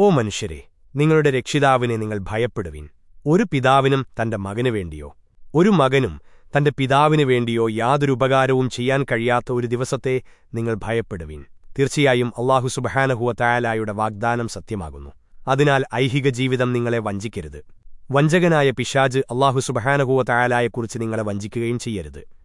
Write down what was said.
ഓ മനുഷ്യരെ നിങ്ങളുടെ രക്ഷിതാവിനെ നിങ്ങൾ ഭയപ്പെടുവിൻ. ഒരു പിതാവിനും തന്റെ മകനു വേണ്ടിയോ? ഒരു മകനും തന്റെ പിതാവിനു വേണ്ടിയോ യാതൊരു ഉപകാരവും ചെയ്യാൻ കഴിയാത്ത ഒരു ദിവസത്തെ നിങ്ങൾ ഭയപ്പെടുവിൻ. തീർച്ചയായും അള്ളാഹു സുബഹാനഹുവ തയാലായുടെ വാഗ്ദാനം സത്യമാകുന്നു. അതിനാൽ ഐഹിക ജീവിതം നിങ്ങളെ വഞ്ചിക്കരുത്. വഞ്ചകനായ പിശാജ് അള്ളാഹു സുബഹാനഹുവ തയാലായെക്കുറിച്ച് നിങ്ങളെ വഞ്ചിക്കുകയും ചെയ്യരുത്.